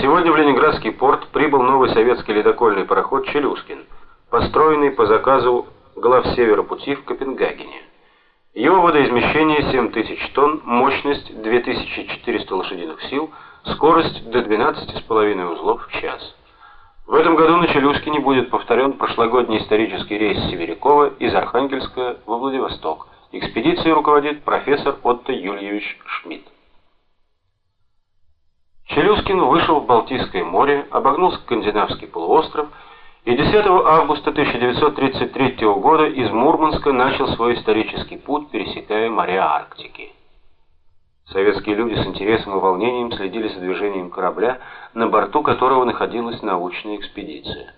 Сегодня в Ленинградский порт прибыл новый советский ледокольный пароход «Челюскин», построенный по заказу глав пути в Копенгагене. Его водоизмещение 7000 тонн, мощность 2400 лошадиных сил, скорость до 12,5 узлов в час. В этом году на Челюскине будет повторен прошлогодний исторический рейс Северякова из Архангельска во Владивосток. Экспедицией руководит профессор Отто Юльевич Шмидт. Челюскин вышел в Балтийское море, обогнул Скандинавский полуостров и 10 августа 1933 года из Мурманска начал свой исторический путь, пересекая моря Арктики. Советские люди с интересом и волнением следили за движением корабля, на борту которого находилась научная экспедиция.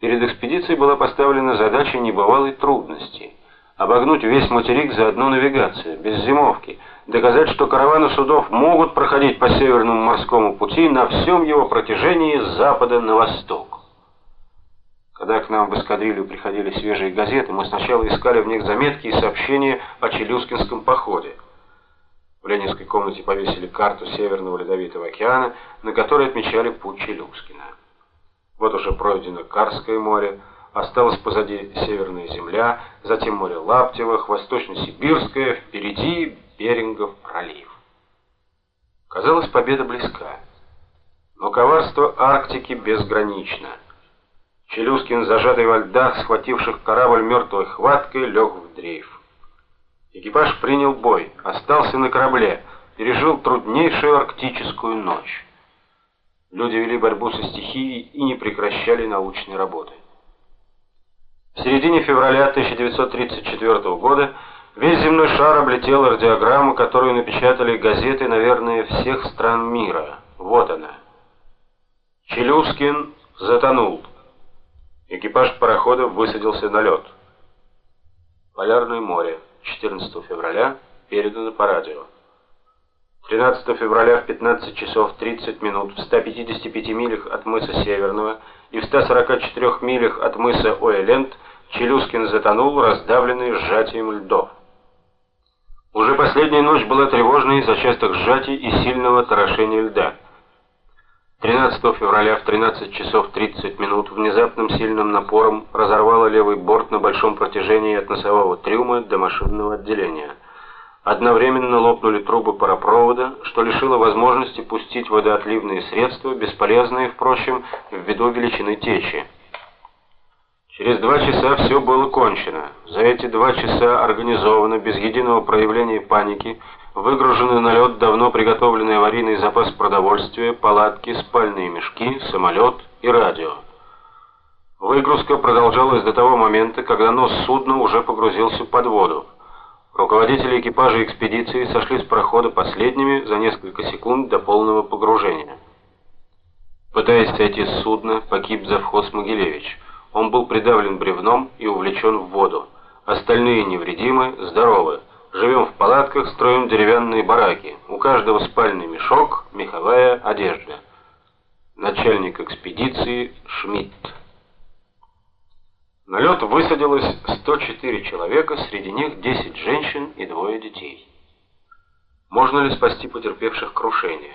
Перед экспедицией была поставлена задача небывалой трудности обогнуть весь материк за одну навигацию, без зимовки, доказать, что караваны судов могут проходить по Северному морскому пути на всем его протяжении с запада на восток. Когда к нам в эскадрилью приходили свежие газеты, мы сначала искали в них заметки и сообщения о Челюскинском походе. В ленинской комнате повесили карту Северного Ледовитого океана, на которой отмечали путь Челюскина. Вот уже пройдено Карское море, осталась позади Северная земля, затем море Лаптевых, Восточно-Сибирское, впереди Берингов пролив. Казалось, победа близка. Но коварство Арктики безгранично. Челюскин, зажатый во льдах, схвативших корабль мертвой хваткой, лег в дрейф. Экипаж принял бой, остался на корабле, пережил труднейшую арктическую ночь. Люди вели борьбу со стихией и не прекращали научной работы. В середине февраля 1934 года весь земной шар облетел радиограмму, которую напечатали газеты, наверное, всех стран мира. Вот она. Челюскин затонул. Экипаж парохода высадился на лед. Полярное море. 14 февраля передано по радио. 13 февраля в 15 часов 30 минут в 155 милях от мыса Северного и в 144 милях от мыса Оэленд Челюскин затонул, раздавленный сжатием льдов. Уже последняя ночь была тревожной из-за частых сжатий и сильного торошения льда. 13 февраля в 13 часов 30 минут внезапным сильным напором разорвало левый борт на большом протяжении от носового трюма до машинного отделения. Одновременно лопнули трубы паропровода, что лишило возможности пустить водоотливные средства, бесполезные, впрочем, ввиду величины течи. Через два часа все было кончено. За эти два часа организовано, без единого проявления паники, выгружены на лед давно приготовленный аварийный запас продовольствия, палатки, спальные мешки, самолет и радио. Выгрузка продолжалась до того момента, когда нос судна уже погрузился под воду. Руководители экипажа экспедиции сошли с прохода последними за несколько секунд до полного погружения. Пытаясь сойти с судна, погиб завхоз Могилевич. Он был придавлен бревном и увлечен в воду. Остальные невредимы, здоровы. Живем в палатках, строим деревянные бараки. У каждого спальный мешок, меховая одежда. Начальник экспедиции Шмидт. На лед высадилось 104 человека, среди них 10 женщин и двое детей. Можно ли спасти потерпевших крушение?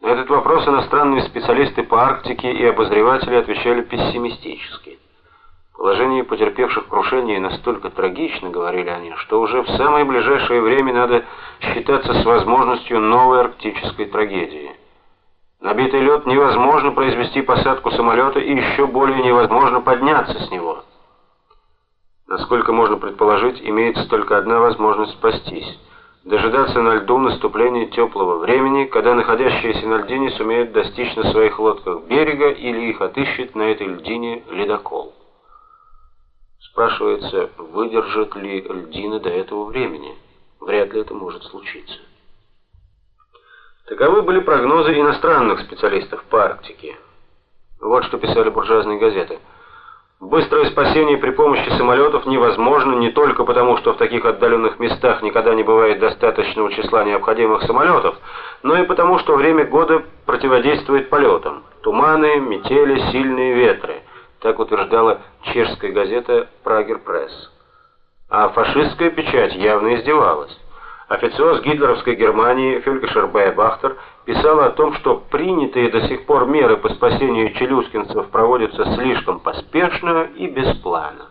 На этот вопрос иностранные специалисты по Арктике и обозреватели отвечали пессимистически. Положение потерпевших крушение настолько трагично, говорили они, что уже в самое ближайшее время надо считаться с возможностью новой арктической трагедии. Набитый лед невозможно произвести посадку самолета и еще более невозможно подняться с него. Насколько можно предположить, имеется только одна возможность спастись дожидаться на льду наступления теплого времени, когда находящиеся на льдине сумеют достичь на своих лодках берега или их отыщет на этой льдине ледокол. Спрашивается, выдержит ли льдина до этого времени? Вряд ли это может случиться. Таковы были прогнозы иностранных специалистов по Арктике. Вот что писали буржуазные газеты. Быстрое спасение при помощи самолетов невозможно не только потому, что в таких отдаленных местах никогда не бывает достаточного числа необходимых самолетов, но и потому, что время года противодействует полетам. Туманы, метели, сильные ветры. Так утверждала чешская газета «Прагер Пресс». А фашистская печать явно издевалась. Официоз гитлеровской Германии Фюлькешер Бейбахтер писала о том, что принятые до сих пор меры по спасению челюскинцев проводятся слишком поспешно и без плана.